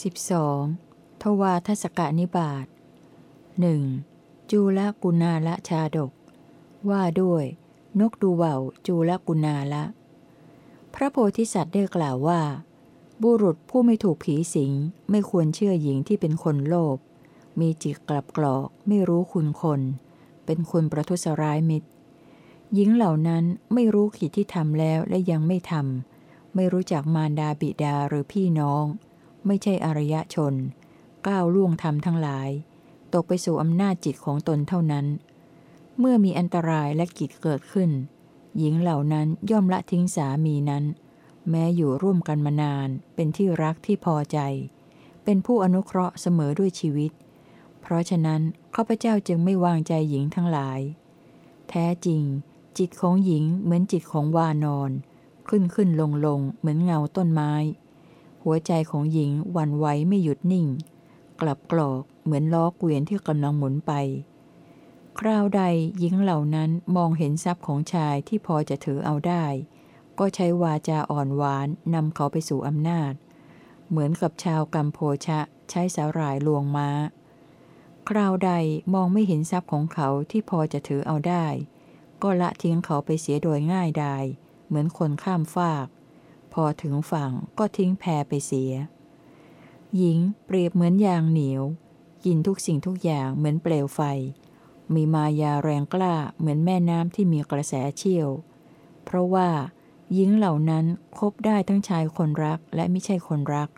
12. ทวาทศกนิบาตหนึ่งจูลกุณาละชาดก ว่าด้วย นกดูเว่าจูลกุณาละ พระโพธิสัตว์ได้กล่าวว่า บุรุษผู้ไม่ถูกผีสิง ไม่ควรเชื่อหญิงที่เป็นคนโลภ มีจิตกลับกรอกไม่รู้คุณคน เป็นคนประทุษร้ายมิตร หญิงเหล่านั้นไม่รู้ขีดที่ทำแล้วและยังไม่ทำ ไม่รู้จักมารดาบิดาหรือพี่น้อง ไม่ใช่อริยชน ก้าวล่วงธรรมทั้งหลาย ตกไปสู่อำนาจจิตของตนเท่านั้น เมื่อมีอันตรายและกิจเกิดขึ้น หญิงเหล่านั้นย่อมละทิ้งสามีนั้น แม้อยู่ร่วมกันมานาน เป็นที่รักที่พอใจ เป็นผู้อนุเคราะห์เสมอด้วยชีวิต เพราะฉะนั้นข้าพเจ้าจึงไม่วางใจหญิงทั้งหลาย แท้จริง จิตของหญิงเหมือนจิตของวานอน ขึ้นขึ้นลงลงเหมือนเงาต้นไม้ หัวใจของหญิงวันไหวไม่หยุดนิ่ง กลับกรอกเหมือนล้อเกวียนที่กำลังหมุนไป คราวใดหญิงเหล่านั้นมองเห็นทรัพย์ของชายที่พอจะถือเอาได้ ก็ใช้วาจาอ่อนหวานนำเขาไปสู่อำนาจ เหมือนกับชาวกัมโพชะใช้สาหร่ายลวงม้า คราวใดมองไม่เห็นทรัพย์ของเขาที่พอจะถือเอาได้ ก็ละทิ้งเขาไปเสียโดยง่ายดายเหมือนคนข้ามฟาก พอถึงฝั่งก็ทิ้งแพไปเสีย หญิงเปรียบเหมือนยางเหนียว กินทุกสิ่งทุกอย่างเหมือนเปลวไฟ มีมายาแรงกล้าเหมือนแม่น้ำที่มีกระแสเชี่ยว เพราะว่า หญิงเหล่านั้นคบได้ทั้งชายคนรักและไม่ใช่คนรัก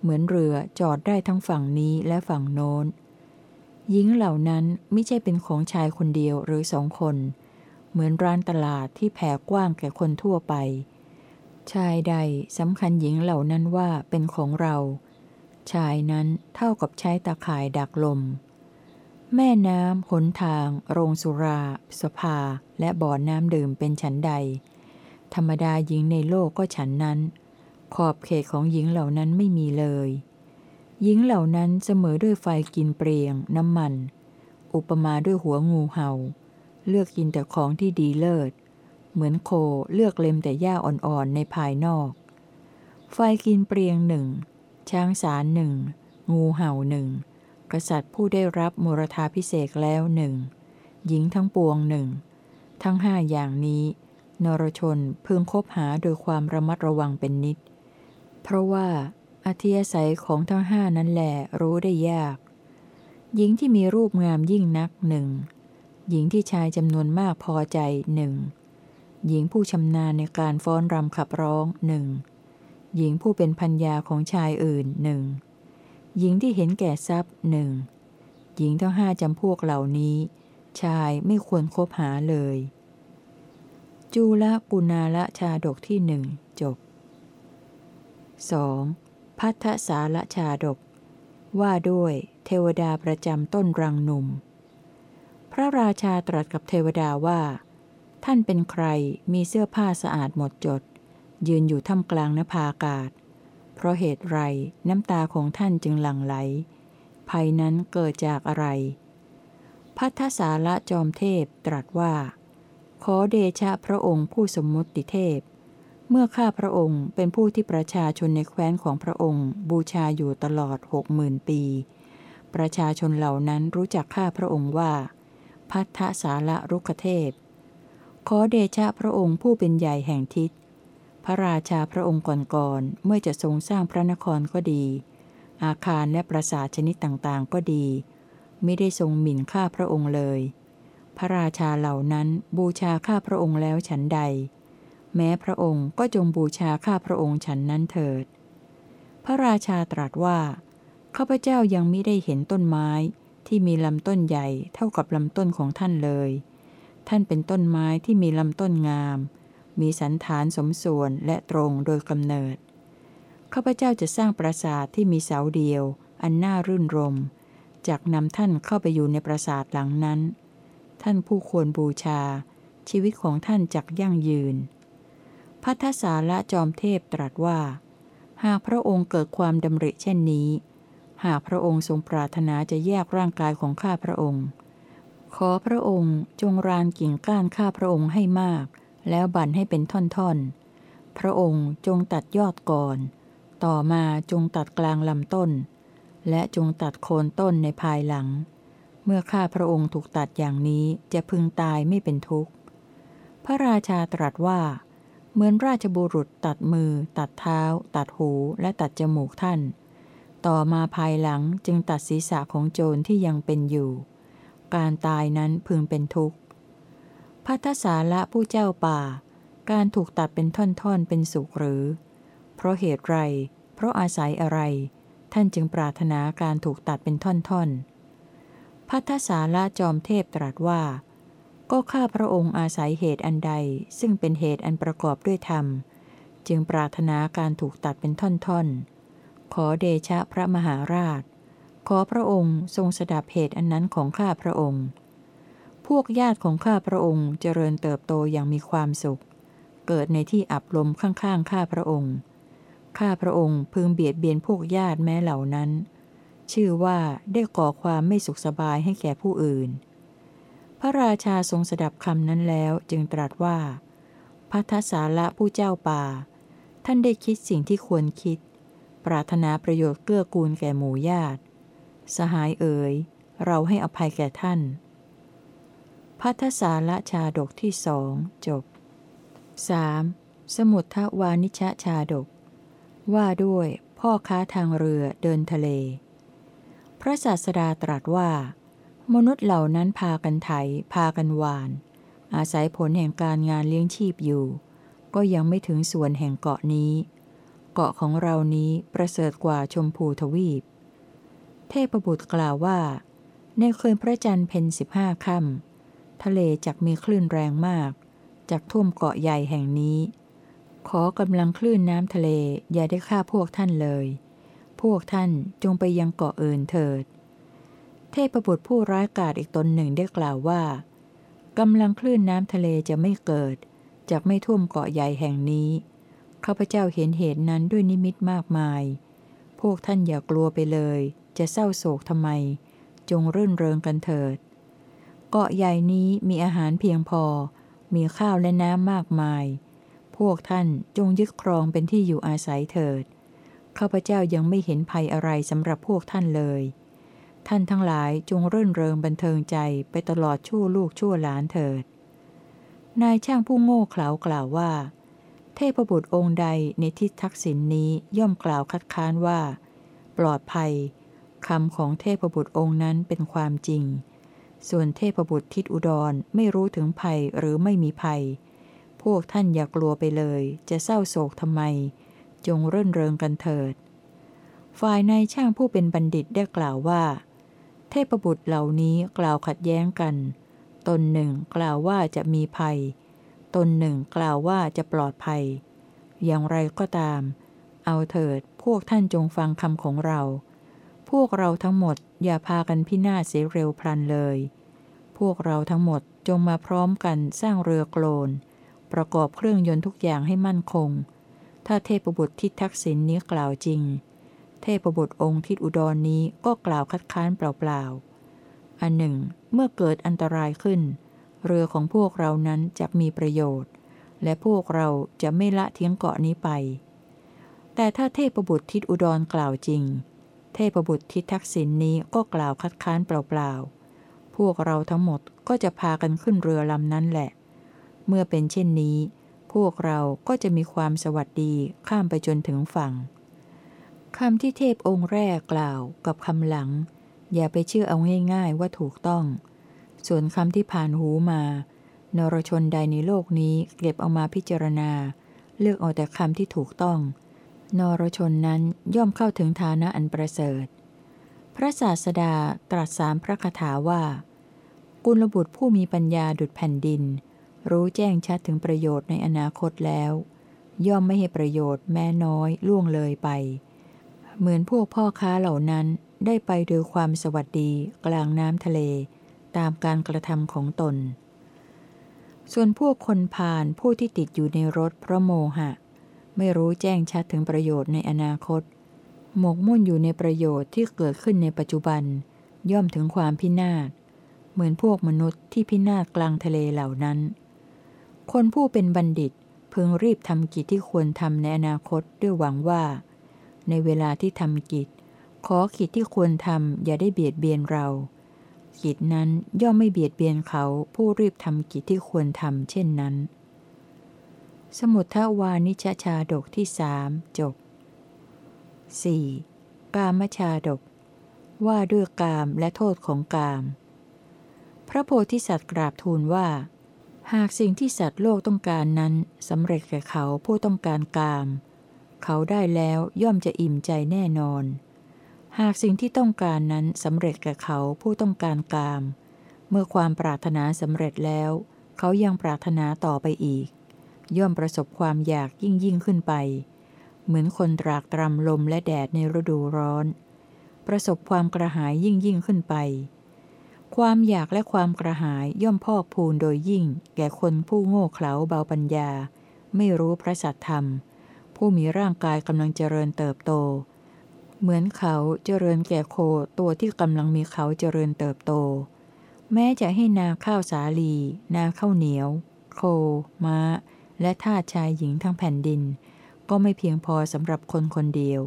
เหมือนเรือจอดได้ทั้งฝั่งนี้และฝั่งโน้น หญิงเหล่านั้นไม่ใช่เป็นของชายคนเดียวหรือสองคน เหมือนร้านตลาดที่แผ่กว้างแก่คนทั่วไป ชายใดสำคัญหญิงเหล่านั้นว่าเป็นของเรา ชายนั้นเท่ากับใช้ตาข่ายดักลม แม่น้ำหนทาง โรงสุรา สภา และบ่อน้ำดื่มเป็นฉันใด ธรรมดาหญิงในโลกก็ฉันนั้น ขอบเขตของหญิงเหล่านั้นไม่มีเลย หญิงเหล่านั้นเสมอด้วยไฟกินเปรียง น้ำมัน อุปมาด้วยหัวงูเห่า เลือกกินแต่ของที่ดีเลิศ เหมือนโคเลือกเล็มแต่หญ้าอ่อนๆในภายนอก ไฟกินเปรียงหนึ่ง ช้างสารหนึ่ง งูเห่าหนึ่ง กษัตริย์ผู้ได้รับมรธาพิเศษแล้วหนึ่ง หญิงทั้งปวงหนึ่ง ทั้งห้าอย่างนี้ นรชนพึงคบหาโดยความระมัดระวังเป็นนิด เพราะว่าอธิยศัยของทั้งห้านั้นแหละรู้ได้ยาก หญิงที่มีรูปงามยิ่งนักหนึ่ง หญิงที่ชายจำนวนมากพอใจหนึ่ง หญิงผู้ชำนาญในการฟ้อนรำขับร้องหนึ่ง หญิงผู้เป็นพัญญาของชายอื่นหนึ่ง หญิงที่เห็นแก่ทรัพย์หนึ่ง หญิงทั้งห้าจำพวกเหล่านี้ ชายไม่ควรคบหาเลย จูละกุณาละชาดกที่หนึ่งจบ 2. พัทธสาละชาดก ว่าด้วยเทวดาประจำต้นรังหนุ่ม พระราชาตรัสกับเทวดาว่า ท่านเป็นใครมีเสื้อผ้าสะอาดหมดจด ยืนอยู่ท่ามกลางนภาอากาศ เพราะเหตุไรน้ำตาของท่านจึงหลั่งไหล ภัยนั้นเกิดจากอะไร พัทธสาระจอมเทพตรัสว่า ขอเดชะพระองค์ผู้สมมติเทพ เมื่อข้าพระองค์เป็นผู้ที่ประชาชนในแคว้นของพระองค์ บูชาอยู่ตลอดหกหมื่นปี ประชาชนเหล่านั้นรู้จักข้าพระองค์ว่า พัทธสาระรุกเทพ ขอเดชะพระองค์ผู้เป็นใหญ่แห่งทิศ พระราชาพระองค์ก่อนๆเมื่อจะทรงสร้างพระนครก็ดี อาคารและปราสาทชนิดต่างๆก็ดี ไม่ได้ทรงหมิ่นข้าพระองค์เลย พระราชาเหล่านั้นบูชาข้าพระองค์แล้วฉันใด แม้พระองค์ก็จงบูชาข้าพระองค์ฉันนั้นเถิด พระราชาตรัสว่าข้าพเจ้ายังไม่ได้เห็นต้นไม้ที่มีลำต้นใหญ่เท่ากับลำต้นของท่านเลย ท่านเป็นต้นไม้ที่มีลำต้นงาม มีสันฐานสมส่วนและตรงโดยกำเนิด ข้าพเจ้าจะสร้างปราสาทที่มีเสาเดียว อันน่ารื่นรม จากนำท่านเข้าไปอยู่ในปราสาทหลังนั้น ท่านผู้ควรบูชา ชีวิตของท่านจักยั่งยืน พัทธสาละจอมเทพตรัสว่า หากพระองค์เกิดความดำริเช่นนี้ หากพระองค์ทรงปรารถนาจะแยกร่างกายของข้าพระองค์ ขอพระองค์จงรานกิ่งก้านข้าพระองค์ให้มาก แล้วบั่นให้เป็นท่อนๆ พระองค์จงตัดยอดก่อน ต่อมาจงตัดกลางลำต้น และจงตัดโคนต้นในภายหลัง เมื่อข้าพระองค์ถูกตัดอย่างนี้จะพึงตายไม่เป็นทุกข์ พระราชาตรัสว่า เหมือนราชบุรุษตัดมือ ตัดเท้า ตัดหูและตัดจมูกท่าน ต่อมาภายหลังจึงตัดศีรษะของโจรที่ยังเป็นอยู่ การตายนั้นพึงเป็นทุกข์พัทสาละผู้เจ้าป่า การถูกตัดเป็นท่อนๆเป็นสุขหรือ เพราะเหตุไร เพราะอาศัยอะไร ท่านจึงปรารถนาการถูกตัดเป็นท่อนๆ พัทธสาละจอมเทพตรัสว่า ก็ข้าพระองค์อาศัยเหตุอันใด ซึ่งเป็นเหตุอันประกอบด้วยธรรม จึงปรารถนาการถูกตัดเป็นท่อนๆ ขอเดชะพระมหาราช ขอพระองค์ทรงสดับเหตุอันนั้นของข้าพระองค์ พวกญาติของข้าพระองค์เจริญเติบโตอย่างมีความสุข เกิดในที่อับลมข้างๆข้าพระองค์ ข้าพระองค์พึงเบียดเบียนพวกญาติแม้เหล่านั้น ชื่อว่าได้ก่อความไม่สุขสบายให้แก่ผู้อื่น พระราชาทรงสดับคำนั้นแล้วจึงตรัสว่า พัทสาละผู้เจ้าป่า ท่านได้คิดสิ่งที่ควรคิด ปรารถนาประโยชน์เกื้อกูลแก่หมู่ญาติ สหายเอ๋ย เราให้อภัยแก่ท่าน พัทสาละชาดกที่สองจบ 3. สมุททวานิชชาดก ว่าด้วยพ่อค้าทางเรือเดินทะเล พระศาสดาตรัสว่า มนุษย์เหล่านั้นพากันไถ พากันหวาน อาศัยผลแห่งการงานเลี้ยงชีพอยู่ ก็ยังไม่ถึงส่วนแห่งเกาะนี้ เกาะของเรานี้ประเสริฐกว่าชมพูทวีป เทพบุตรกล่าวว่า ในคืนพระจันทร์เพ็ญสิบห้าค่ำทะเลจักมีคลื่นแรงมากจักท่วมเกาะใหญ่แห่งนี้ ขอกำลังคลื่นน้ำทะเลอย่าได้ฆ่าพวกท่านเลย พวกท่านจงไปยังเกาะอื่นเถิด เทพบุตรผู้ร้ายกาจอีกตนหนึ่งได้กล่าวว่ากำลังคลื่นน้ำทะเลจะไม่เกิดจะไม่ท่วมเกาะใหญ่แห่งนี้ข้าพเจ้าเห็นเหตุนั้นด้วยนิมิตมากมาย พวกท่านอย่ากลัวไปเลย จะเศร้าโศกทำไม จงรื่นเริงกันเถิด เกาะใหญ่นี้มีอาหารเพียงพอ มีข้าวและน้ำมากมาย พวกท่านจงยึดครองเป็นที่อยู่อาศัยเถิด ข้าพเจ้ายังไม่เห็นภัยอะไรสำหรับพวกท่านเลย ท่านทั้งหลายจงรื่นเริงบันเทิงใจไปตลอดชั่วลูกชั่วหลานเถิด นายช่างผู้โง่เขลากล่าวว่า เทพบุตรองค์ใดในทิศทักษิณนนี้ย่อมกล่าวคัดค้านว่า ปลอดภัยคำของเทพบุตรองค์นั้นเป็นความจริง ส่วนเทพบุตรทิศอุดรไม่รู้ถึงภัยหรือไม่มีภัย พวกท่านอย่ากลัวไปเลย จะเศร้าโศกทำไม จงรื่นเริงกันเถิด ฝ่ายนายช่างผู้เป็นบัณฑิตได้กล่าวว่า เทพบุตรเหล่านี้กล่าวขัดแย้งกัน ตนหนึ่งกล่าวว่าจะมีภัย ตนหนึ่งกล่าวว่าจะปลอดภัย อย่างไรก็ตาม เอาเถิดพวกท่านจงฟังคำของเรา พวกเราทั้งหมดอย่าพากันพินาศเสียเร็วพลันเลย พวกเราทั้งหมดจงมาพร้อมกันสร้างเรือโกลนประกอบเครื่องยนต์ทุกอย่างให้มั่นคง ถ้าเทพบุตรทิทักษิณนนี้กล่าวจริง เทพบุตรองค์ทิศอุดรนนี้ก็กล่าวคัดค้านเปล่าๆ อันหนึ่ง เมื่อเกิดอันตรายขึ้น เรือของพวกเรานั้นจะมีประโยชน์ และพวกเราจะไม่ละทิ้งเกาะนี้ไป แต่ถ้าเทพบุตรทิศอุดรกล่าวจริง เทพบุตรทิศทักษิณนนี้ก็กล่าวคัดค้านเปล่าๆ พวกเราทั้งหมดก็จะพากันขึ้นเรือลำนั้นแหละ เมื่อเป็นเช่นนี้ พวกเราก็จะมีความสวัสดีข้ามไปจนถึงฝั่งคำที่เทพองค์แรกกล่าวกับคำหลัง อย่าไปเชื่อเอาง่ายๆว่าถูกต้อง ส่วนคำที่ผ่านหูมา นรชนใดในโลกนี้เก็บเอามาพิจารณา เลือกเอาแต่คำที่ถูกต้อง นรชนนั้นย่อมเข้าถึงฐานะอันประเสริฐ พระศาสดาตรัสสามพระคาถาว่า กุลบุตรผู้มีปัญญาดุดแผ่นดิน รู้แจ้งชัดถึงประโยชน์ในอนาคตแล้ว ย่อมไม่ให้ประโยชน์แม้น้อยล่วงเลยไป เหมือนพวกพ่อค้าเหล่านั้นได้ไปโดยความสวัสดีกลางน้ำทะเล ตามการกระทำของตน ส่วนพวกคนผ่านผู้ที่ติดอยู่ในรถเพราะโมหะ ไม่รู้แจ้งชัดถึงประโยชน์ในอนาคต หมกมุ่นอยู่ในประโยชน์ที่เกิดขึ้นในปัจจุบัน ย่อมถึงความพินาศ เหมือนพวกมนุษย์ที่พินาศกลางทะเลเหล่านั้น คนผู้เป็นบัณฑิตพึงรีบทำกิจที่ควรทำในอนาคตด้วยหวังว่า ในเวลาที่ทำกิจ ขอกิจที่ควรทำอย่าได้เบียดเบียนเรา กิจนั้นย่อมไม่เบียดเบียนเขาผู้รีบทำกิจที่ควรทำเช่นนั้น สมุททวานิชชาดกที่สามจบ 4. กามชาดก ว่าด้วยกามและโทษของกาม พระโพธิสัตว์กราบทูลว่า หากสิ่งที่สัตว์โลกต้องการนั้นสำเร็จแก่เขาผู้ต้องการกาม เขาได้แล้วย่อมจะอิ่มใจแน่นอน หากสิ่งที่ต้องการนั้นสำเร็จแก่เขาผู้ต้องการกาม เมื่อความปรารถนาสำเร็จแล้ว เขายังปรารถนาต่อไปอีก ย่อมประสบความอยากยิ่งยิ่งขึ้นไป เหมือนคนตรากตรำลมและแดดในฤดูร้อน ประสบความกระหายยิ่งยิ่งขึ้นไป ความอยากและความกระหายย่อมพอกพูนโดยยิ่ง แก่คนผู้โง่เขลาเบาปัญญา ไม่รู้พระสัทธรรม ผู้มีร่างกายกำลังเจริญเติบโต เหมือนเขาเจริญแก่โคตัวที่กำลังมีเขาเจริญเติบโต แม้จะให้นาข้าวสาลี นาข้าวเหนียว โค ม้า และทาสชายหญิงทั้งแผ่นดิน ก็ไม่เพียงพอสำหรับคนคนเดียว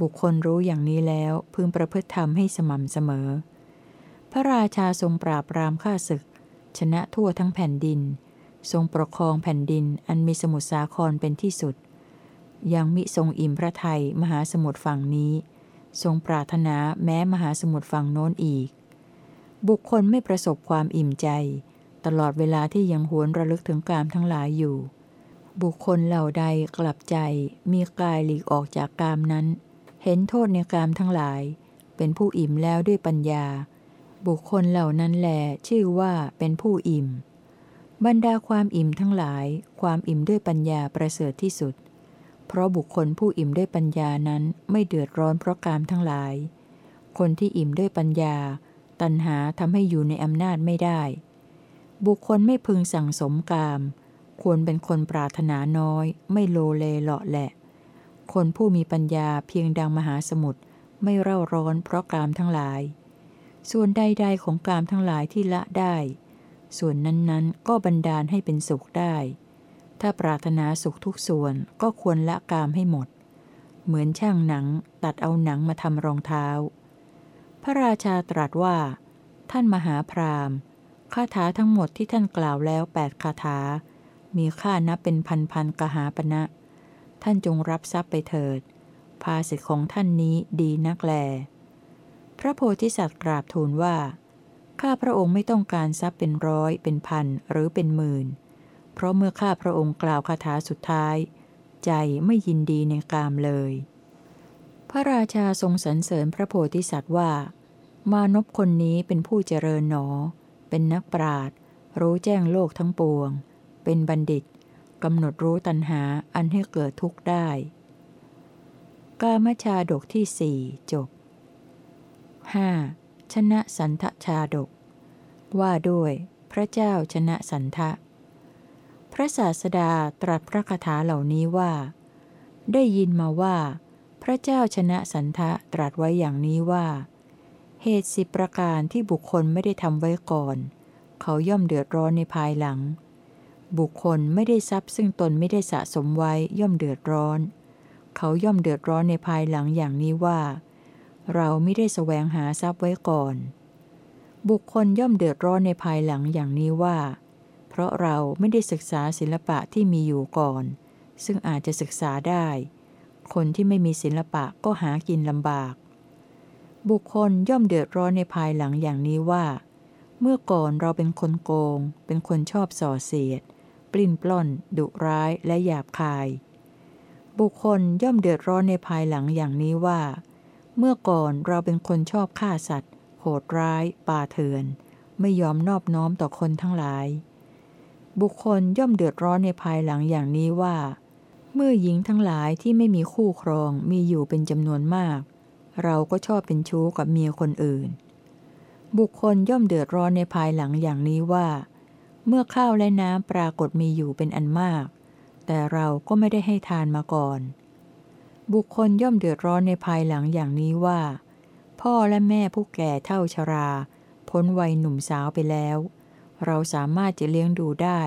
บุคคลรู้อย่างนี้แล้วพึงประพฤติธรรมให้สม่ำเสมอ พระราชาทรงปราบปรามข้าศึก ชนะทั่วทั้งแผ่นดิน ทรงปกครองแผ่นดินอันมีสมุทรสาครเป็นที่สุด ยังมิทรงอิ่มพระไทยมหาสมุทรฝั่งนี้ ทรงปรารถนาแม้มหาสมุทรฝั่งโน้นอีก บุคคลไม่ประสบความอิ่มใจ ตลอดเวลาที่ยังหวนระลึกถึงกามทั้งหลายอยู่ บุคคลเหล่าใดกลับใจ มีกายหลีกออกจากกามนั้น เห็นโทษในกามทั้งหลาย เป็นผู้อิ่มแล้วด้วยปัญญา บุคคลเหล่านั้นแหลชื่อว่าเป็นผู้อิ่ม บรรดาความอิ่มทั้งหลาย ความอิ่มด้วยปัญญาประเสริฐที่สุด เพราะบุคคลผู้อิ่มด้วยปัญญานั้นไม่เดือดร้อนเพราะกามทั้งหลาย คนที่อิ่มด้วยปัญญา ตัณหาทำให้อยู่ในอำนาจไม่ได้ บุคคลไม่พึงสั่งสมกาม ควรเป็นคนปรารถนาน้อย ไม่โลเลเลาะแหละ คนผู้มีปัญญาเพียงดังมหาสมุทรไม่เร่าร้อนเพราะกามทั้งหลาย ส่วนใด ๆ ของกามทั้งหลายที่ละได้ ส่วนนั้นๆ ก็บันดาลให้เป็นสุขได้ ถ้าปรารถนาสุขทุกส่วนก็ควรละกามให้หมด เหมือนช่างหนังตัดเอาหนังมาทำรองเท้า พระราชาตรัสว่า ท่านมหาพรามคาถาทั้งหมดที่ท่านกล่าวแล้วแปดคาถา มีค่านับเป็นพันพันกหาปณะท่านจงรับทรัพย์ไปเถิด ภาสิทธิของท่านนี้ดีนักแล ระโพธิสัตว์กราบทูลว่า ข้าพระองค์ไม่ต้องการทรัพย์เป็นร้อย เป็นพันหรือเป็นหมื่น เพราะเมื่อข้าพระองค์กล่าวคาถาสุดท้าย ใจไม่ยินดีในกามเลย พระราชาทรงสรรเสริญพระโพธิสัตว์ว่า มานพคนนี้เป็นผู้เจริญหนอ เป็นนักปราดรู้แจ้งโลกทั้งปวง เป็นบัณฑิตกำหนดรู้ตัณหาอันให้เกิดทุกข์ได้ กามชาดกที่สี่จบ 5. ชนะสันทชาดก ว่าด้วย พระเจ้าชนะสันทะ พระศาสดาตรัสพระคาถาเหล่านี้ว่า ได้ยินมาว่า พระเจ้าชนะสันทะตรัสไว้อย่างนี้ว่า เหตุสิบประการที่บุคคลไม่ได้ทำไว้ก่อน เขาย่อมเดือดร้อนในภายหลัง บุคคลไม่ได้ทรัพย์ซึ่งตนไม่ได้สะสมไว้ย่อมเดือดร้อน เขาย่อมเดือดร้อนในภายหลังอย่างนี้ว่า เราไม่ได้แสวงหาทรัพย์ไว้ก่อน บุคคลย่อมเดือดร้อนในภายหลังอย่างนี้ว่า เพราะเราไม่ได้ศึกษาศิลปะที่มีอยู่ก่อน ซึ่งอาจจะศึกษาได้ คนที่ไม่มีศิลปะก็หากินลำบาก บุคคลย่อมเดือดร้อนในภายหลังอย่างนี้ว่า เมื่อก่อนเราเป็นคนโกง เป็นคนชอบส่อเสียด ปลิ้นปล้อน ดุร้ายและหยาบคาย บุคคลย่อมเดือดร้อนในภายหลังอย่างนี้ว่า เมื่อก่อนเราเป็นคนชอบฆ่าสัตว์ โหดร้าย ป่าเถื่อน ไม่ยอมนอบน้อมต่อคนทั้งหลาย บุคคลย่อมเดือดร้อนในภายหลังอย่างนี้ว่า เมื่อหญิงทั้งหลายที่ไม่มีคู่ครองมีอยู่เป็นจำนวนมาก เราก็ชอบเป็นชู้กับเมียคนอื่น บุคคลย่อมเดือดร้อนในภายหลังอย่างนี้ว่า เมื่อข้าวและน้ำปรากฏมีอยู่เป็นอันมาก แต่เราก็ไม่ได้ให้ทานมาก่อน บุคคลย่อมเดือดร้อนในภายหลังอย่างนี้ว่า พ่อและแม่ผู้แก่เท่าชรา พ้นวัยหนุ่มสาวไปแล้ว เราสามารถจะเลี้ยงดูได้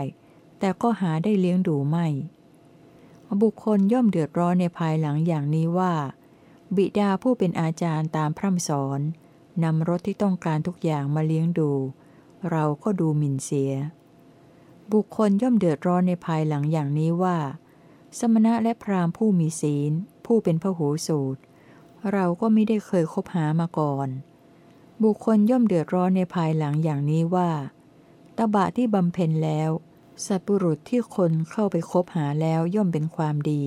แต่ก็หาได้เลี้ยงดูไม่ บุคคลย่อมเดือดร้อนในภายหลังอย่างนี้ว่า บิดาผู้เป็นอาจารย์ตามพร่ำสอนนำรถที่ต้องการทุกอย่างมาเลี้ยงดู เราก็ดูหมิ่นเสีย บุคคลย่อมเดือดร้อนในภายหลังอย่างนี้ว่า สมณะและพราหมณ์ผู้มีศีล ผู้เป็นพหูสูตร เราก็ไม่ได้เคยคบหามาก่อน บุคคลย่อมเดือดร้อนในภายหลังอย่างนี้ว่าตบะที่บำเพ็ญแล้วสัตบุรุษที่คนเข้าไปคบหาแล้วย่อมเป็นความดี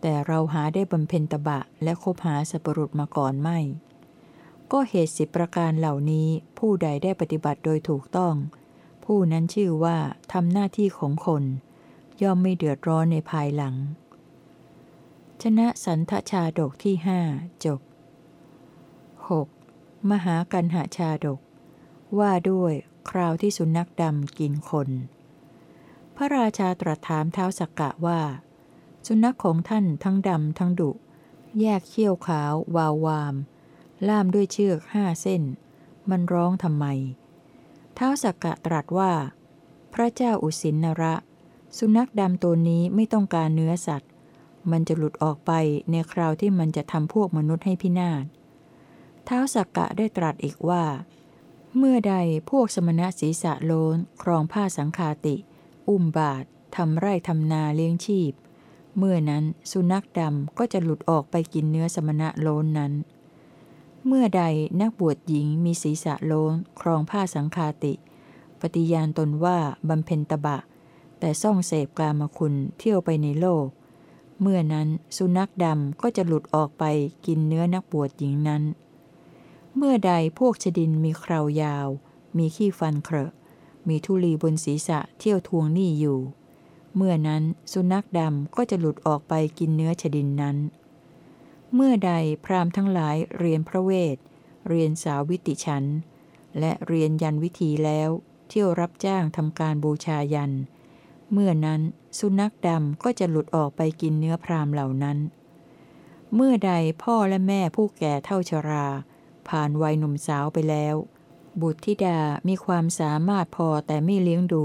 แต่เราหาได้บำเพ็ญตบะและคบหาสัตบุรุษมาก่อนไม่ ก็เหตุสิบประการเหล่านี้ผู้ใดได้ปฏิบัติโดยถูกต้อง ผู้นั้นชื่อว่าทำหน้าที่ของคน ย่อมไม่เดือดร้อนในภายหลัง ชนะสันทชาดกที่หจบ 6. มหากันหาชาดก ว่าด้วยคราวที่สุนัขดำกินคน พระราชาตรัสถามเท้าสักกะว่า สุนัขของท่านทั้งดำทั้งดุ แยกเขี้ยวขาววาววาม ล่ามด้วยเชือกห้าเส้น มันร้องทำไม เท้าสักกะตรัสว่า พระเจ้าอุสินนระ สุนัขดำตัวนี้ไม่ต้องการเนื้อสัตว์ มันจะหลุดออกไปในคราวที่มันจะทำพวกมนุษย์ให้พินาศท้าวสักกะได้ตรัสอีกว่า เมื่อใดพวกสมณะศีสะโลนครองผ้าสังคาติ อุ้มบาททำไร่ทำนาเลี้ยงชีพ เมื่อนั้นสุนัขดำก็จะหลุดออกไปกินเนื้อสมณะโลนนั้น เมื่อใดนักบวชหญิงมีศีรษะโลนครองผ้าสังคาติ ปฏิญาณตนว่าบำเพ็ญตบะ แต่ซ่องเสพกามคุณเที่ยวไปในโลก เมื่อนั้นสุนัขดำก็จะหลุดออกไปกินเนื้อนักบวชหญิงนั้น เมื่อใดพวกชดินมีคราวยาว มีขี้ฟันเครอะมีทุลีบนศีรษะเที่ยวทวงหนี้อยู่ เมื่อนั้นสุนัขดำก็จะหลุดออกไปกินเนื้อชดินนั้น เมื่อใดพราหมณ์ทั้งหลายเรียนพระเวท เรียนสาวิติชัน และเรียนยันวิธีแล้ว เที่ยวรับจ้างทำการบูชายัน เมื่อนั้น สุนัขดำก็จะหลุดออกไปกินเนื้อพรามเหล่านั้น เมื่อใดพ่อและแม่ผู้แก่เท่าชรา ผ่านวัยหนุ่มสาวไปแล้ว บุตรธิดามีความสามารถพอแต่ไม่เลี้ยงดู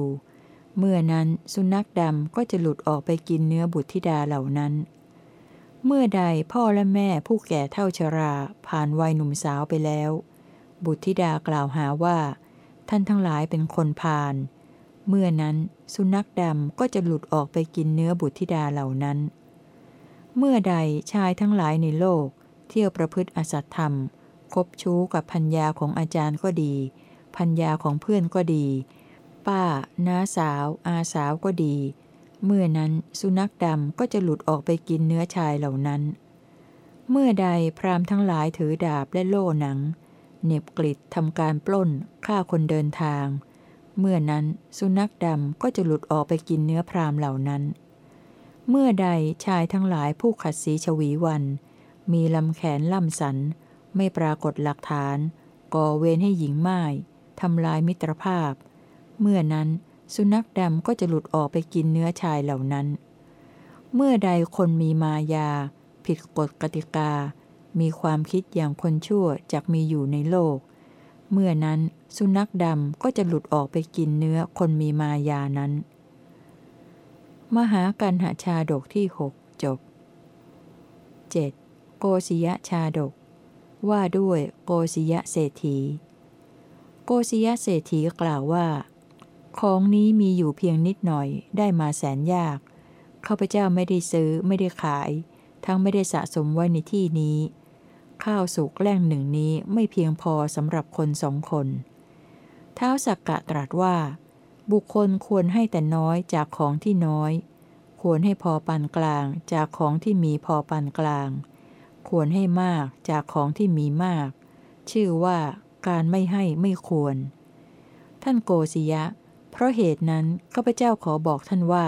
เมื่อนั้นสุนัขดำก็จะหลุดออกไปกินเนื้อบุตรธิดาเหล่านั้น เมื่อใดพ่อและแม่ผู้แก่เท่าชรา ผ่านวัยหนุ่มสาวไปแล้ว บุตรธิดากล่าวหาว่า ท่านทั้งหลายเป็นคนพาล เมื่อนั้นสุนัขดำก็จะหลุดออกไปกินเนื้อบุตรธิดาเหล่านั้น เมื่อใดชายทั้งหลายในโลก เที่ยวประพฤติอสัตธรรม คบชู้กับพัญญาของอาจารย์ก็ดี พัญญาของเพื่อนก็ดี ป้า น้าสาว อาสาวก็ดี เมื่อนั้นสุนัขดำก็จะหลุดออกไปกินเนื้อชายเหล่านั้น เมื่อใดพรามทั้งหลายถือดาบและโล่หนัง เน็บกริดทำการปล้นฆ่าคนเดินทาง เมื่อนั้นสุนัขดำก็จะหลุดออกไปกินเนื้อพรามเหล่านั้น เมื่อใดชายทั้งหลายผู้ขัดสีชวีวัน มีลำแขนล่ำสัน ไม่ปรากฏหลักฐาน ก่อเวรให้หญิงไม้ทำลายมิตรภาพ เมื่อนั้นสุนัขดำก็จะหลุดออกไปกินเนื้อชายเหล่านั้น เมื่อใดคนมีมายา ผิดกฎกติกา มีความคิดอย่างคนชั่วจักมีอยู่ในโลก เมื่อนั้นสุนัขดำก็จะหลุดออกไปกินเนื้อคนมีมายานั้น มหากันหาชาดกที่หกจบ 7. โกศิยชาดก ว่าด้วยโกศิยเศรษฐี โกศิยเศรษฐีกล่าวว่า ของนี้มีอยู่เพียงนิดหน่อยได้มาแสนยากข้าพเจ้าไม่ได้ซื้อไม่ได้ขาย ทั้งไม่ได้สะสมไว้ในที่นี้ ข้าวสุกแล่งหนึ่งนี้ไม่เพียงพอสำหรับคนสองคนเท้าสักกะตรัสว่า บุคคลควรให้แต่น้อยจากของที่น้อย ควรให้พอปานกลางจากของที่มีพอปานกลาง ควรให้มากจากของที่มีมาก ชื่อว่าการไม่ให้ไม่ควร ท่านโกศิยะ เพราะเหตุนั้นข้าพเจ้าขอบอกท่านว่า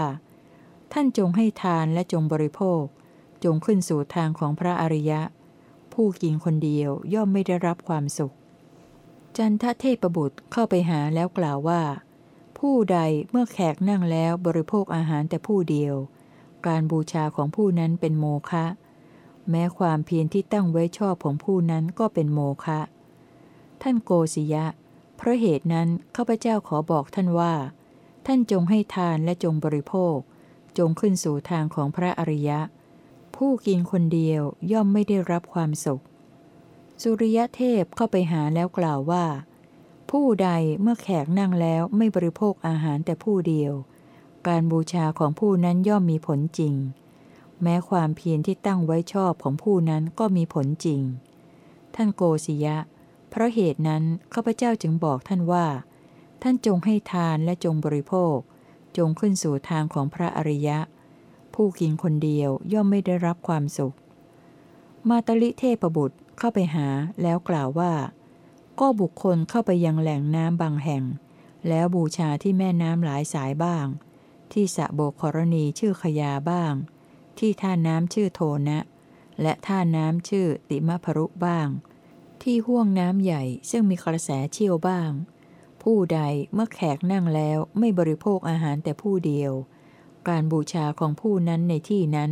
ท่านจงให้ทานและจงบริโภค จงขึ้นสู่ทางของพระอริยะ ผู้กินคนเดียวย่อมไม่ได้รับความสุข จันทเทพบุตรเข้าไปหาแล้วกล่าวว่า ผู้ใดเมื่อแขกนั่งแล้วบริโภคอาหารแต่ผู้เดียว การบูชาของผู้นั้นเป็นโมฆะแม้ความเพียรที่ตั้งไว้ชอบของผู้นั้นก็เป็นโมฆะท่านโกศิยะ เพราะเหตุนั้นข้าพเจ้าขอบอกท่านว่า ท่านจงให้ทานและจงบริโภค จงขึ้นสู่ทางของพระอริยะ ผู้กินคนเดียวย่อมไม่ได้รับความสุข สุริยเทพเข้าไปหาแล้วกล่าวว่า ผู้ใดเมื่อแขกนั่งแล้วไม่บริโภคอาหารแต่ผู้เดียว การบูชาของผู้นั้นย่อมมีผลจริง แม้ความเพียรที่ตั้งไว้ชอบของผู้นั้นก็มีผลจริง ท่านโกศิยะ เพราะเหตุนั้นข้าพเจ้าจึงบอกท่านว่า ท่านจงให้ทานและจงบริโภค จงขึ้นสู่ทางของพระอริยะ ผู้กินคนเดียวย่อมไม่ได้รับความสุข มาตลิเทพบุตรเข้าไปหาแล้วกล่าวว่า ก็บุคคลเข้าไปยังแหล่งน้ำบางแห่ง แล้วบูชาที่แม่น้ำหลายสายบ้าง ที่สะโบกครณีชื่อขยาบ้าง ที่ท่าน้ำชื่อโทนะ และท่าน้ำชื่อติมพรุบ้าง ที่ห่วงน้ำใหญ่ซึ่งมีกระแสเชี่ยวบ้าง ผู้ใดเมื่อแขกนั่งแล้วไม่บริโภคอาหารแต่ผู้เดียว การบูชาของผู้นั้นในที่นั้น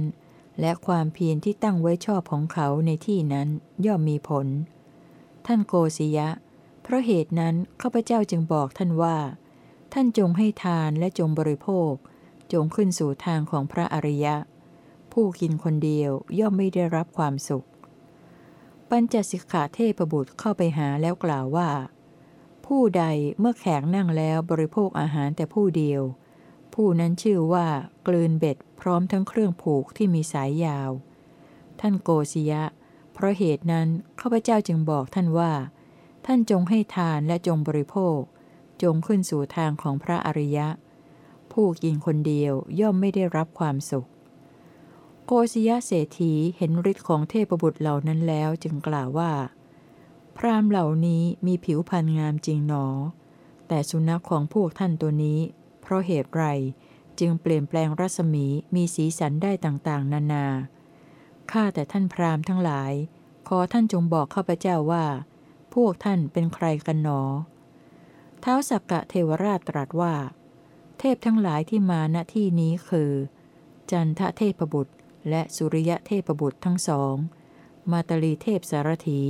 และความเพียรที่ตั้งไว้ชอบของเขาในที่นั้นย่อมมีผล ท่านโกศิยะ เพราะเหตุนั้นข้าพเจ้าจึงบอกท่านว่า ท่านจงให้ทานและจงบริโภค จงขึ้นสู่ทางของพระอริยะ ผู้กินคนเดียวย่อมไม่ได้รับความสุข ปัญจสิกขาเทพบุตรเข้าไปหาแล้วกล่าวว่า ผู้ใดเมื่อแขกนั่งแล้วบริโภคอาหารแต่ผู้เดียว ผู้นั้นชื่อว่ากลืนเบ็ดพร้อมทั้งเครื่องผูกที่มีสายยาว ท่านโกศิยะ เพราะเหตุนั้นข้าพเจ้าจึงบอกท่านว่า ท่านจงให้ทานและจงบริโภค จงขึ้นสู่ทางของพระอริยะ ผู้กินคนเดียวย่อมไม่ได้รับความสุข โกศิยะเศรษฐีเห็นฤทธิ์ของเทพบุตรเหล่านั้นแล้วจึงกล่าวว่า พรามเหล่านี้มีผิวพรรณงามจริงหนอ แต่สุนัขของพวกท่านตัวนี้ เพราะเหตุไร จึงเปลี่ยนแปลงรัศมีมีสีสันได้ต่างๆ นานา ข้าแต่ท่านพราหมณ์ทั้งหลาย ขอท่านจงบอกข้าพเจ้าว่า พวกท่านเป็นใครกันหนอ เท้าสักกะเทวราชตรัสว่า เทพทั้งหลายที่มาณที่นี้คือ จันทเทพบุตร และสุริยะเทพบุตรทั้งสอง มาตลีเทพสารถี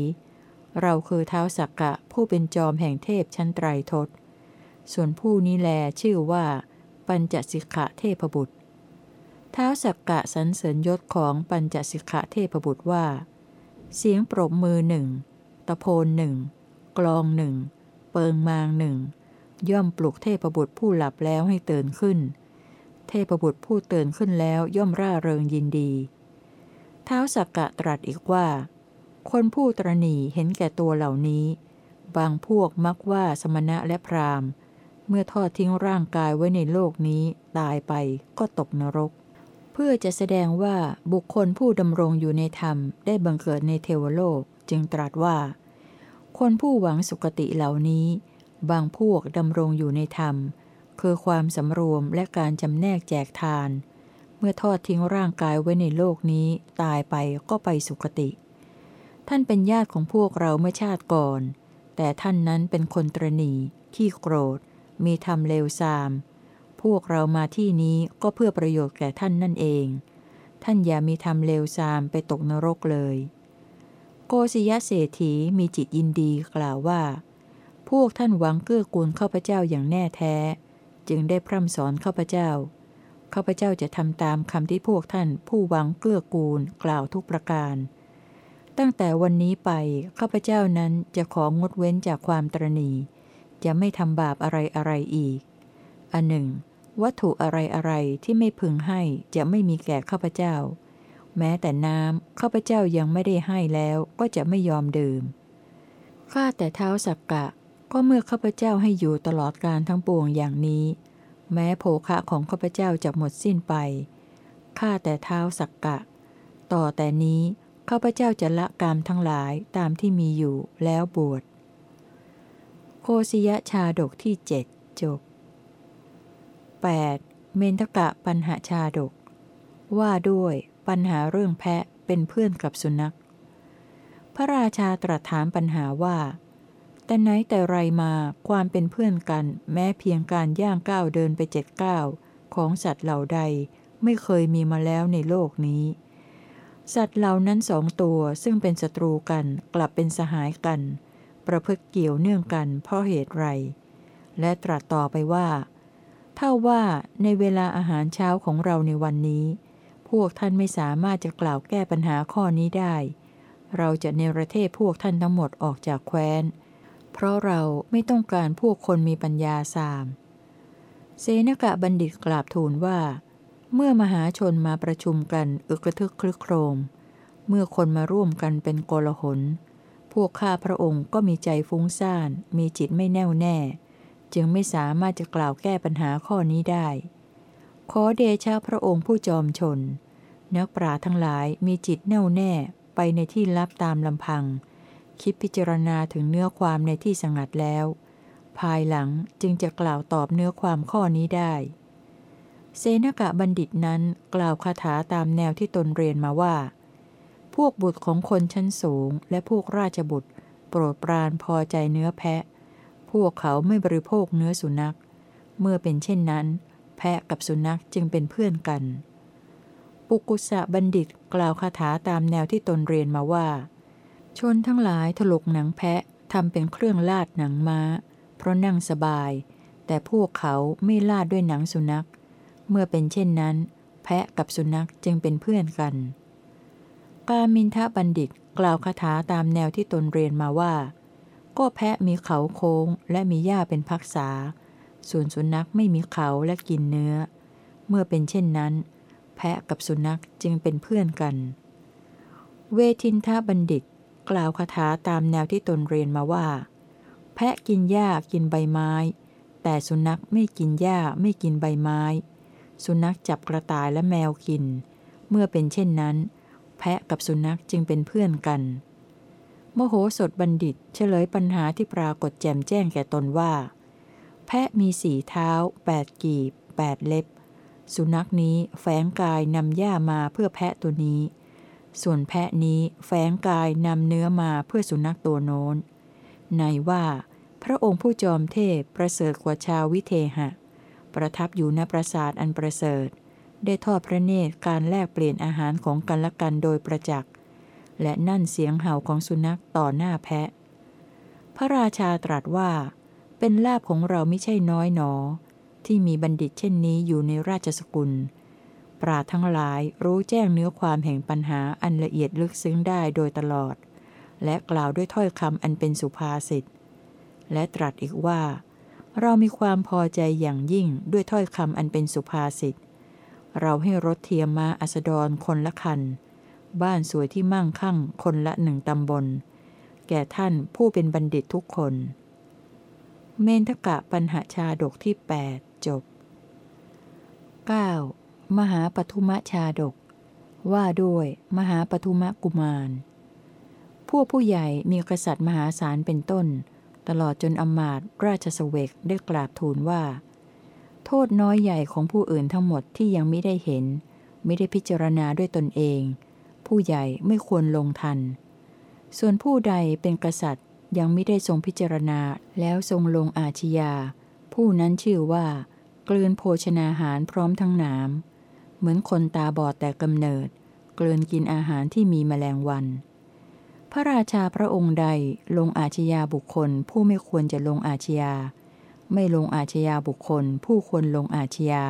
เราคือเท้าสักกะผู้เป็นจอมแห่งเทพชั้นไตรทศ ส่วนผู้นี้แลชื่อว่า ปัญจสิกขะเทพบุตรเท้าสักกะสรรเสริญยศของปัญจสิกขะเทพบุตรว่า เสียงปรบมือหนึ่งตะโพนหนึ่งกลองหนึ่งเปิงมางหนึ่งย่อมปลุกเทพบุตรผู้หลับแล้วให้ตื่นขึ้น เทพบุตรผู้ตื่นขึ้นแล้วย่อมร่าเริงยินดีท้าวสักกะตรัสอีกว่า คนผู้ตรณีเห็นแก่ตัวเหล่านี้ บางพวกมักว่าสมณะและพราหมณ์ เมื่อทอดทิ้งร่างกายไว้ในโลกนี้ตายไปก็ตกนรก เพื่อจะแสดงว่าบุคคลผู้ดำรงอยู่ในธรรมได้บังเกิดในเทวโลกจึงตรัสว่า คนผู้หวังสุคติเหล่านี้ บางพวกดำรงอยู่ในธรรม คือความสำรวมและการจำแนกแจกทาน เมื่อทอดทิ้งร่างกายไว้ในโลกนี้ ตายไปก็ไปสุคติ ท่านเป็นญาติของพวกเราเมื่อชาติก่อน แต่ท่านนั้นเป็นคนตรณีขี้โกรธ มีธรรมเลวทราม พวกเรามาที่นี้ก็เพื่อประโยชน์แก่ท่านนั่นเอง ท่านอย่ามีธรรมเลวทรามไปตกนรกเลย โกศยะเศรษฐีมีจิตยินดีกล่าวว่า พวกท่านหวังเกื้อกูลข้าพเจ้าอย่างแน่แท้ จึงได้พร่ำสอนข้าพเจ้าข้าพเจ้าจะทำตามคำที่พวกท่านผู้หวังเกื้อกูลกล่าวทุกประการ ตั้งแต่วันนี้ไปข้าพเจ้านั้นจะของดเว้นจากความตรณี จะไม่ทำบาปอะไรอะไรอีก อันหนึ่ง วัตถุอะไรอะไรที่ไม่พึงให้จะไม่มีแก่ข้าพเจ้า แม้แต่น้ำข้าพเจ้ายังไม่ได้ให้แล้วก็จะไม่ยอมดื่ม ข้าแต่เท้าสักกะ ก็เมื่อข้าพเจ้าให้อยู่ตลอดการทั้งปวงอย่างนี้ แม้โภคะของข้าพเจ้าจะหมดสิ้นไป ข้าแต่เท้าสักกะ ต่อแต่นี้ข้าพเจ้าจะละกรรมทั้งหลายตามที่มีอยู่แล้วบวช สิยชาดกที่เจ็ดจบ 8. เมนทกะปัญหาชาดก ว่าด้วยปัญหาเรื่องแพะเป็นเพื่อนกับสุนัข พระราชาตรัสถามปัญหาว่า แต่ไหนแต่ไรมาความเป็นเพื่อนกัน แม้เพียงการย่างก้าวเดินไปเจ็ดก้าวของสัตว์เหล่าใดไม่เคยมีมาแล้วในโลกนี้ สัตว์เหล่านั้นสองตัวซึ่งเป็นศัตรูกันกลับเป็นสหายกัน ประพฤติเกี่ยวเนื่องกันเพราะเหตุไร และตรัสต่อไปว่าถ้าว่าในเวลาอาหารเช้าของเราในวันนี้ พวกท่านไม่สามารถจะกล่าวแก้ปัญหาข้อนี้ได้ เราจะเนรเทศพวกท่านทั้งหมดออกจากแคว้น เพราะเราไม่ต้องการพวกคนมีปัญญาสามเสนกะบัณฑิตกราบทูลว่า เมื่อมหาชนมาประชุมกันอึกระทึกคลึกโครม เมื่อคนมาร่วมกันเป็นโกลหน วกข้าพระองค์ก็มีใจฟุ้งซ่าน มีจิตไม่แน่วแน่ จึงไม่สามารถจะกล่าวแก้ปัญหาข้อนี้ได้ ขอเดชะพระองค์ผู้จอมชน นักปราทั้งหลายมีจิตแน่วแน่ไปในที่ลับตามลำพัง คิดพิจารณาถึงเนื้อความในที่สงัดแล้ว ภายหลังจึงจะกล่าวตอบเนื้อความข้อนี้ได้ เซนกะบัณฑิตนั้นกล่าวคาถาตามแนวที่ตนเรียนมาว่า วกบุตรของคนชั้นสูง และพวกราชบุตร โปรดปรานพอใจเนื้อแพะ พวกเขาไม่บริโภคเนื้อสุนัข เมื่อเป็นเช่นนั้น แพะกับสุนัขจึงเป็นเพื่อนกัน ปุกุสะบัณฑิตกล่าวคาถาตามแนวที่ตนเรียนมาว่า ชนทั้งหลายถลกหนังแพะทำเป็นเครื่องลาดหนังม้า เพราะนั่งสบาย แต่พวกเขาไม่ลาดด้วยหนังสุนัข เมื่อเป็นเช่นนั้น แพะกับสุนัขจึงเป็นเพื่อนกัน กามินทะบัณฑิตกล่าวคาถาตามแนวที่ตนเรียนมาว่า ก็แพะมีเขาโค้งและมีหญ้าเป็นพักษา ส่วนสุนัขไม่มีเขาและกินเนื้อ เมื่อเป็นเช่นนั้น แพะกับสุนัขจึงเป็นเพื่อนกัน เวทินทบัณฑิตกล่าวคาถาตามแนวที่ตนเรียนมาว่า แพะกินหญ้ากินใบไม้ แต่สุนัขไม่กินหญ้าไม่กินใบไม้ สุนัขจับกระต่ายและแมวกิน เมื่อเป็นเช่นนั้น แพะกับสุนัขจึงเป็นเพื่อนกัน มโหสถบัณฑิตเฉลยปัญหาที่ปรากฏแจมแจ้งแก่ตนว่า แพะมีสี่เท้าแปดกีบแปดเล็บ สุนัขนี้แฝงกายนำหญ้ามาเพื่อแพะตัวนี้ ส่วนแพะนี้แฝงกายนำเนื้อมาเพื่อสุนัขตัวโน้น ในว่า พระองค์ผู้จอมเทพประเสริฐกว่าชาววิเทหะ ประทับอยู่ณปราสาทอันประเสริฐ ได้ทอดพระเนตรการแลกเปลี่ยนอาหารของกันและกันโดยประจักษ์และนั่นเสียงเห่าของสุนัขต่อหน้าแพะ พระราชาตรัสว่า เป็นลาบของเราไม่ใช่น้อยหนอ ที่มีบัณฑิตเช่นนี้อยู่ในราชสกุล ปราทั้งหลายรู้แจ้งเนื้อความแห่งปัญหาอันละเอียดลึกซึ้งได้โดยตลอด และกล่าวด้วยถ้อยคำอันเป็นสุภาษิตและตรัสอีกว่า เรามีความพอใจอย่างยิ่งด้วยถ้อยคำอันเป็นสุภาษิต เราให้รถเทียมมาอัสดรคนละคัน บ้านสวยที่มั่งคั่งคนละหนึ่งตำบล แก่ท่านผู้เป็นบัณฑิตทุกคน เมนทกะปัญหาชาดกที่ 8 จบ 9. มหาปทุมชาดก ว่าด้วยมหาปทุมกุมารพวกผู้ใหญ่มีกษัตริย์มหาศาลเป็นต้น ตลอดจนอมาตราชสเวกได้กราบทูลว่า โทษน้อยใหญ่ของผู้อื่นทั้งหมดที่ยังไม่ได้เห็น ไม่ได้พิจารณาด้วยตนเอง ผู้ใหญ่ไม่ควรลงทัน ส่วนผู้ใดเป็นกษัตริย์ยังไม่ได้ทรงพิจารณาแล้วทรงลงอาชญาผู้นั้นชื่อว่า กลืนโภชนาหารพร้อมทั้งน้ำเหมือนคนตาบอดแต่กำเนิดกลืนกินอาหารที่มีแมลงวัน พระราชาพระองค์ใดลงอาชญาบุคคลผู้ไม่ควรจะลงอาชญา ไม่ลงอาชญาบุคคล ผู้ควรลงอาชญา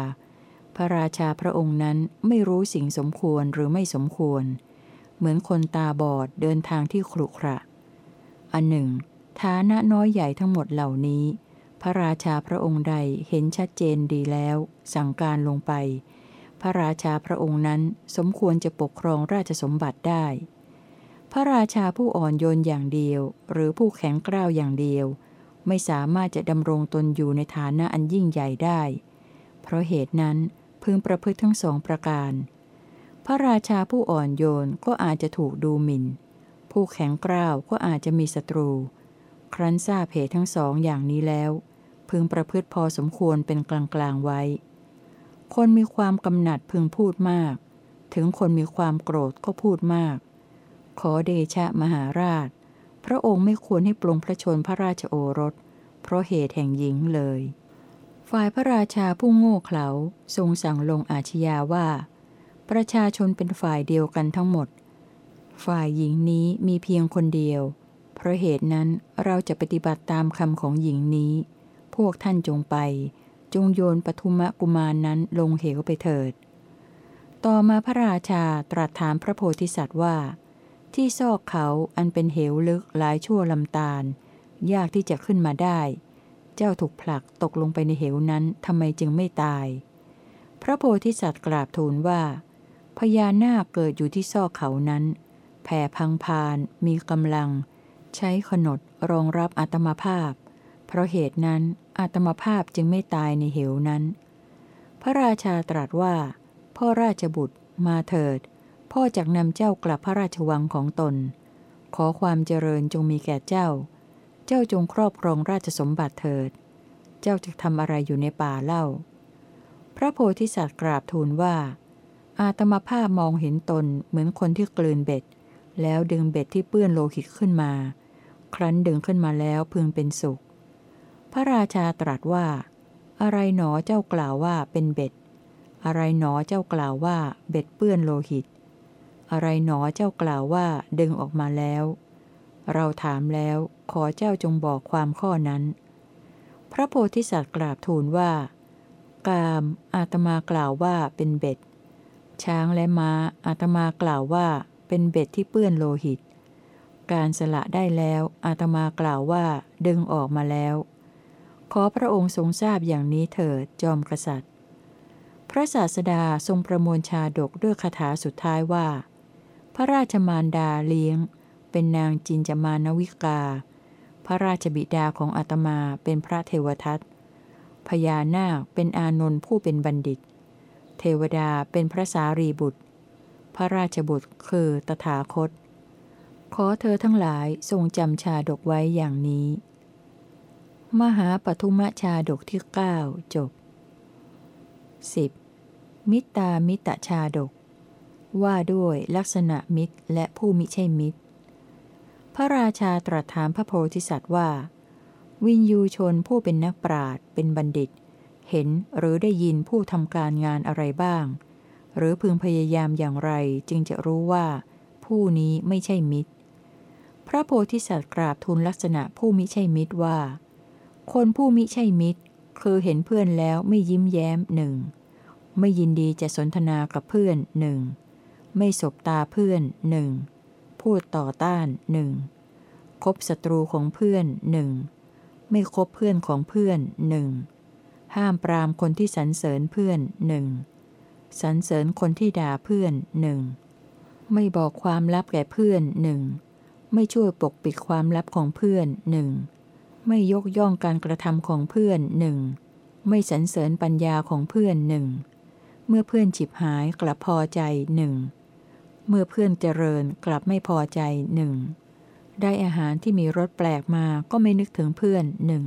พระราชาพระองค์นั้นไม่รู้สิ่งสมควรหรือไม่สมควร เหมือนคนตาบอดเดินทางที่ครุขระ อันหนึ่ง ฐานะน้อยใหญ่ทั้งหมดเหล่านี้ พระราชาพระองค์ใดเห็นชัดเจนดีแล้ว สั่งการลงไป พระราชาพระองค์นั้นสมควรจะปกครองราชสมบัติได้ พระราชาผู้อ่อนโยนอย่างเดียว หรือผู้แข็งกร้าวอย่างเดียว ไม่สามารถจะดำรงตนอยู่ในฐานะอันยิ่งใหญ่ได้ เพราะเหตุนั้นพึงประพฤติทั้งสองประการ พระราชาผู้อ่อนโยนก็อาจจะถูกดูหมิน่น ผู้แข็งกร้าวก็อาจจะมีศัตรู ครั้นทราบเหตุทั้งสองอย่างนี้แล้ว พึงประพฤติพอสมควรเป็นกลางๆไว้ คนมีความกำหนัดพึงพูดมาก ถึงคนมีความโกรธก็พูดมาก ขอเดชะมหาราช พระองค์ไม่ควรให้ปลงพระชนพระราชโอรส เพราะเหตุแห่งหญิงเลย ฝ่ายพระราชาผู้โง่เขลาทรงสั่งลงอาชญาว่า ประชาชนเป็นฝ่ายเดียวกันทั้งหมด ฝ่ายหญิงนี้มีเพียงคนเดียว เพราะเหตุนั้นเราจะปฏิบัติตามคำของหญิงนี้ พวกท่านจงไป จงโยนปทุมกุมารนนั้นลงเหวไปเถิด ต่อมาพระราชาตรัสถามพระโพธิสัตว์ว่า ที่ซอกเขาอันเป็นเหวลึกหลายชั่วลำตาล ยากที่จะขึ้นมาได้ เจ้าถูกผลักตกลงไปในเหวนั้นทำไมจึงไม่ตาย พระโพธิสัตว์กราบทูลว่าพญานาคเกิดอยู่ที่ซอกเขานั้น แผ่พังพานมีกำลัง ใช้ขนดรองรับอาตมาภาพ เพราะเหตุนั้นอาตมาภาพจึงไม่ตายในเหวนั้น พระราชาตรัสว่า พ่อราชบุตรมาเถิด พ่อจักนำเจ้ากลับพระราชวังของตน ขอความเจริญจงมีแก่เจ้า เจ้าจงครอบครองราชสมบัติเถิด เจ้าจะทำอะไรอยู่ในป่าเล่า พระโพธิสัตว์กราบทูลว่า อาตมาภาพมองเห็นตนเหมือนคนที่กลืนเบ็ด แล้วดึงเบ็ดที่เปื้อนโลหิตขึ้นมา ครั้นดึงขึ้นมาแล้วพึงเป็นสุข พระราชาตรัสว่า อะไรหนอเจ้ากล่าวว่าเป็นเบ็ด อะไรหนอเจ้ากล่าวว่าเบ็ดเปื้อนโลหิต อะไรหนอเจ้ากล่าวว่าดึงออกมาแล้ว เราถามแล้วขอเจ้าจงบอกความข้อนั้น พระโพธิสัตว์กราบทูลว่า กามอาตมากล่าวว่าเป็นเบ็ด ช้างและม้าอาตมากล่าวว่าเป็นเบ็ดที่เปื้อนโลหิต การสละได้แล้วอาตมากล่าวว่าดึงออกมาแล้ว ขอพระองค์ทรงทราบอย่างนี้เถิดจอมกษัตริย์พระศาสดาทรงประมวลชาดกด้วยคาถาสุดท้ายว่า พระราชมารดาเลี้ยง เป็นนางจินจมานวิกา พระราชบิดาของอาตมาเป็นพระเทวทัตพญานาคเป็นอานนท์ผู้เป็นบัณฑิต เทวดาเป็นพระสารีบุตร พระราชบุตรคือตถาคต ขอเธอทั้งหลายทรงจำชาดกไว้อย่างนี้ มหาปทุมชาดกที่ 9 จบ 10. มิตามิตรชาดก ว่าด้วยลักษณะมิตรและผู้มิใช่มิตร พระราชาตรัสถามพระโพธิสัตว์ว่า วินยูชนผู้เป็นนักปราดเป็นบัณฑิต เห็นหรือได้ยินผู้ทำการงานอะไรบ้าง หรือพึงพยายามอย่างไรจึงจะรู้ว่า ผู้นี้ไม่ใช่มิตร พระโพธิสัตว์กราบทูลลักษณะผู้มิใช่มิตรว่า คนผู้มิใช่มิตร คือเห็นเพื่อนแล้วไม่ยิ้มแย้มหนึ่งไม่ยินดีจะสนทนากับเพื่อนหนึ่ง ไม่สบตาเพื่อนหนึ่งพูดต่อต้านหนึ่งคบศัตรูของเพื่อนหนึ่งไม่คบเพื่อนของเพื่อนหนึ่งห้ามปรามคนที่สรรเสริญเพื่อนหนึ่งสรรเสริญคนที่ด่าเพื่อนหนึ่งไม่บอกความลับแก่เพื่อนหนึ่งไม่ช่วยปกปิดความลับของเพื่อนหนึ่งไม่ยกย่องการกระทำของเพื่อนหนึ่งไม่สรรเสริญปัญญาของเพื่อนหนึ่งเมื่อเพื่อนฉิบหายกลับพอใจหนึ่ง เมื่อเพื่อนเจริญกลับไม่พอใจหนึ่งได้อาหารที่มีรสแปลกมาก็ไม่นึกถึงเพื่อนหนึ่ง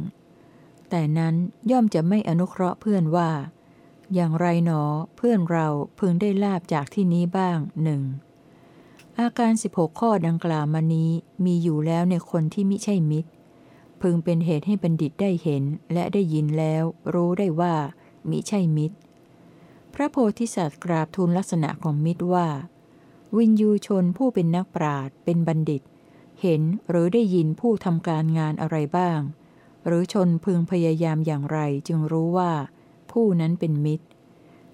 แต่นั้นย่อมจะไม่อนุเคราะห์เพื่อนว่า อย่างไรหนอเพื่อนเราพึงได้ลาบจากที่นี้บ้างหนึ่งอาการ 16 ข้อดังกล่าวมานี้มีอยู่แล้วในคนที่มิใช่มิตร พึงเป็นเหตุให้บัณฑิตได้เห็นและได้ยินแล้วรู้ได้ว่ามิใช่มิตร พระโพธิสัตว์กราบทูลลักษณะของมิตรว่า วินยูชนผู้เป็นนักปราดเป็นบัณฑิต เห็นหรือได้ยินผู้ทำการงานอะไรบ้าง หรือชนพึงพยายามอย่างไรจึงรู้ว่า ผู้นั้นเป็นมิตร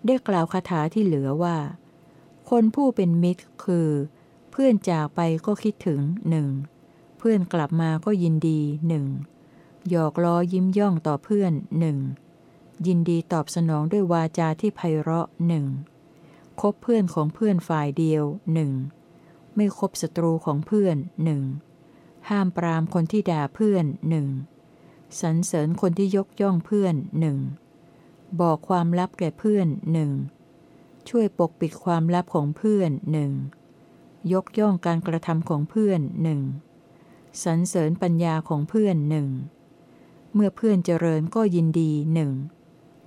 ได้กล่าวคาถาที่เหลือว่า คนผู้เป็นมิตรคือ เพื่อนจากไปก็คิดถึงหนึ่งเพื่อนกลับมาก็ยินดีหนึ่งหยอกล้อยิ้มย่องต่อเพื่อนหนึ่งยินดีตอบสนองด้วยวาจาที่ไพเราะหนึ่ง คบเพื่อนของเพื่อนฝ่ายเดียวหนึ่งไม่คบศัตรูของเพื่อนหนึ่งห้ามปรามคนที่ด่าเพื่อนหนึ่งสรรเสริญคนที่ยกย่องเพื่อนหนึ่งบอกความลับแก่เพื่อนหนึ่งช่วยปกปิดความลับของเพื่อนหนึ่งยกย่องการกระทำของเพื่อนหนึ่งสรรเสริญปัญญาของเพื่อนหนึ่งเมื่อเพื่อนเจริญก็ยินดีหนึ่ง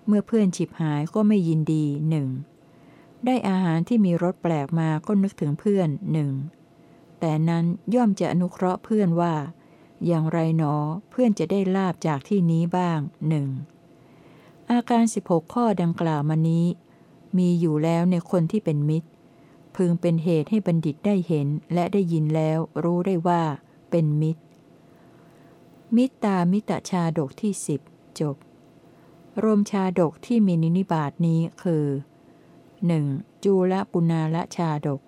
เมื่อเพื่อนฉิบหายก็ไม่ยินดีหนึ่ง ได้อาหารที่มีรสแปลกมาก็นึกถึงเพื่อนหนึ่ง แต่นั้นย่อมจะอนุเคราะห์เพื่อนว่า อย่างไรหนอเพื่อนจะได้ลาบจากที่นี้บ้างหนึ่งอาการ 16 ข้อดังกล่าวมานี้ มีอยู่แล้วในคนที่เป็นมิตร พึงเป็นเหตุให้บัณฑิตได้เห็นและได้ยินแล้วรู้ได้ว่าเป็นมิตร มิตรตามิตรชาดกที่สิบจบรวมชาดกที่มีนินิบาตนี้คือ 1. จูลปุนาละชาดก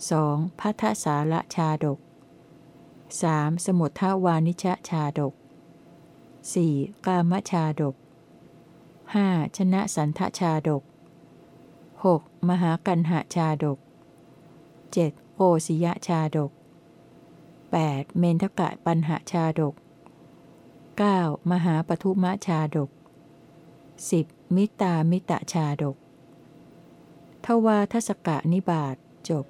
2. พัทธสาละชาดก 3. สมุททวานิชชาดก 4. กามชาดก 5. ชนะสันทชาดก 6. มหากันหชาดก 7. โกศิยชาดก 8. เมนทกะปัญหชาดก 9. มหาปทุมชาดก 10. มิตามิตะชาดก ทวาทศกะนิบาตจบ